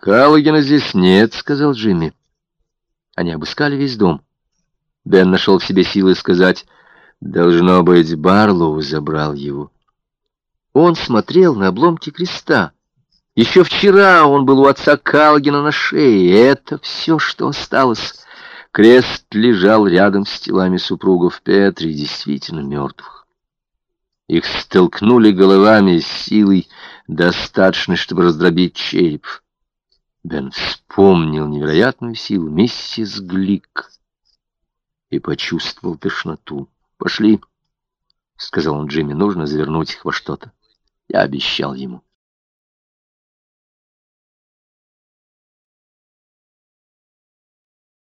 «Каллогена здесь нет», — сказал Джимми. Они обыскали весь дом. Бен нашел в себе силы сказать, «Должно быть, Барлоу забрал его». Он смотрел на обломки креста. Еще вчера он был у отца Калгина на шее. Это все, что осталось. Крест лежал рядом с телами супругов Петри, действительно мертвых. Их столкнули головами с силой, достаточной, чтобы раздробить череп. Бен вспомнил невероятную силу миссис Глик и почувствовал тошноту. «Пошли», — сказал он Джимми, — «нужно завернуть их во что-то». Я обещал ему.